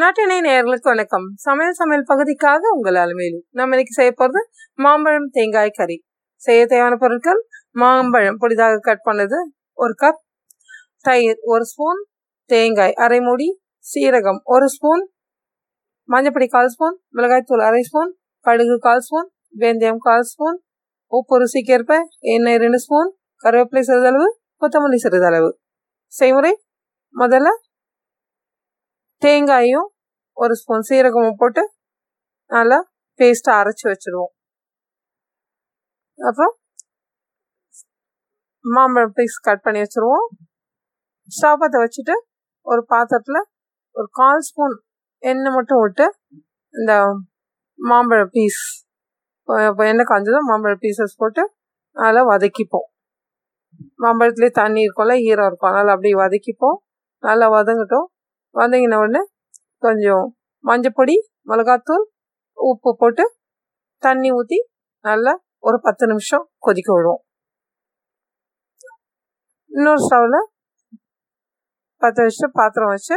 நாட்டினை நேர்களுக்கு வணக்கம். சமையல் சமையல் பகுதிக்காக உங்கள் அலுமையிலும் நம்ம இன்னைக்கு செய்ய போகிறது மாம்பழம் தேங்காய் கறி. செய்ய தேவையான பொருட்கள் மாம்பழம் புதிதாக கட் பண்ணது ஒரு கப் தயிர் ஒரு ஸ்பூன் தேங்காய் அரை மூடி சீரகம் ஒரு ஸ்பூன் மஞ்சப்பொடி கால் ஸ்பூன் மிளகாய்த்தூள் அரை ஸ்பூன் கடுகு கால் ஸ்பூன் வெந்தயம் கால் ஸ்பூன் உப்பு ருசிக்கேற்ப எண்ணெய் ரெண்டு ஸ்பூன் கருவேப்பிலை சிறிதளவு கொத்தமல்லி சிறிதளவு. செய்முறை முதல்ல தேங்காயும் ஒரு ஸ்பூன் சீரகமும் போட்டு நல்லா பேஸ்ட்டாக அரைச்சி வச்சுருவோம். அப்புறம் மாம்பழம் பீஸ் கட் பண்ணி வச்சுருவோம். சாப்பாத்தை வச்சுட்டு ஒரு பாத்திரத்தில் ஒரு கால் ஸ்பூன் எண்ணெய் மட்டும் விட்டு இந்த மாம்பழ பீஸ் இப்போ எண்ணெய் காஞ்சதும் மாம்பழ பீசஸ் போட்டு அதில் வதக்கிப்போம். மாம்பழத்துலேயே தண்ணி இருக்கும்ல ஈரம் இருக்கும். அதனால் அப்படி வதக்கிப்போம். நல்லா வதங்கட்டும். வந்தீங்கன்னா உடனே கொஞ்சம் மஞ்சப்பொடி மிளகாத்தூள் உப்பு போட்டு தண்ணி ஊற்றி நல்லா ஒரு பத்து நிமிஷம் கொதிக்க விடுவோம். இன்னொரு ஸ்டவ்வில் பற்ற வச்சுட்டு பாத்திரம் வச்சு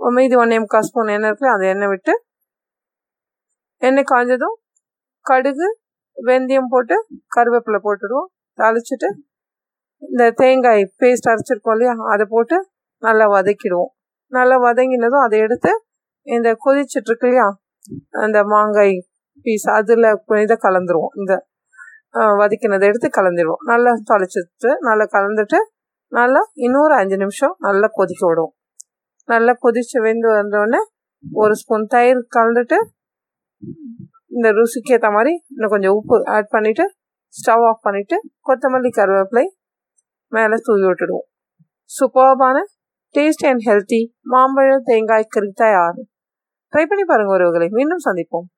மீதி ஒன்றே முக்கால் ஸ்பூன் எண்ணெய் இருக்குல்ல அந்த எண்ணெய் விட்டு எண்ணெய் காஞ்சதும் கடுகு வெந்தயம் போட்டு கருவேப்பிலை போட்டுடுவோம். தாளிச்சிட்டு இந்த தேங்காய் பேஸ்ட் அரைச்சிருக்கோம் இல்லையா அதை போட்டு நல்லா வதக்கிடுவோம். நல்லா வதங்கினதும் அதை எடுத்து இந்த கொதிச்சிட்ருக்கு இல்லையா அந்த மாங்காய் பீஸ் அதில் இதை கலந்துருவோம். இந்த வதக்கினதை எடுத்து கலந்துடுவோம் நல்லா தொலைச்சிட்டு நல்லா கலந்துட்டு நல்லா இன்னொரு அஞ்சு நிமிஷம் நல்லா கொதிக்க விடுவோம். நல்லா கொதிச்சு வெந்து வந்தோடனே ஒரு ஸ்பூன் தயிர் கலந்துட்டு இந்த ருசிக்கு ஏற்ற மாதிரி இன்னும் கொஞ்சம் உப்பு ஆட் பண்ணிவிட்டு ஸ்டவ் ஆஃப் பண்ணிவிட்டு கொத்தமல்லி கருவேப்பிலை மேலே தூவி விட்டுடுவோம். சூப்பர்பான டேஸ்ட் அண்ட் ஹெல்த்தி மாம்பழம் தேங்காய் கறி தயார். ட்ரை பண்ணி பாருங்கள் ஒருவர்களை மீண்டும் சந்திப்போம்.